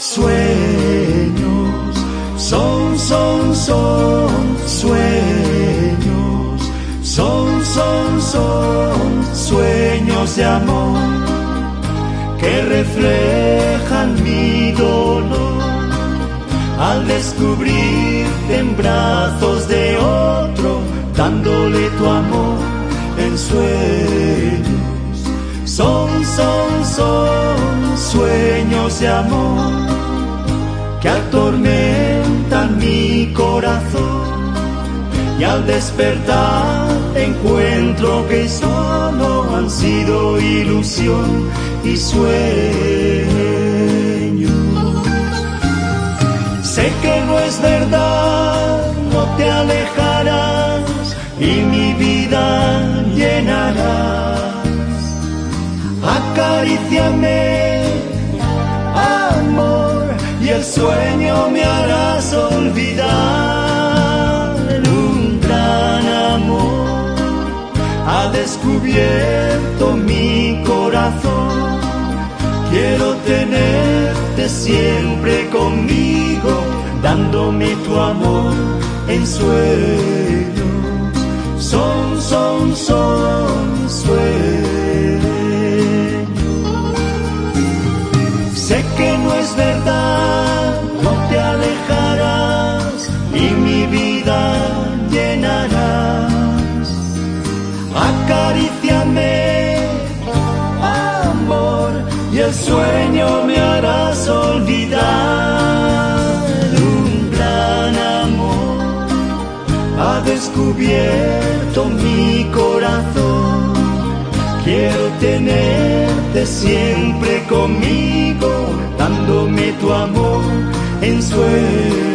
sueños, son, son, son sueños, son, son, son sueños de amor que reflejan mi dolor. Al descubrirte en brazos de otro, dándole tu amor en sueños. Son, son, son sueños de amor que atormentan mi corazón y al despertar encuentro que solo han sido ilusión y sueño. Sé que no es verdad, no te alejarás y mi vida llenarás. Acaríciame, sueño me harás olvidar. Un gran amor ha descubierto mi corazón. Quiero tenerte siempre conmigo, dándome tu amor en sueños. Son, son, son sueños. el sueño me harás olvidar un gran amor. Ha descubierto mi corazón. Quiero tenerte siempre conmigo, dándome tu amor en sueño.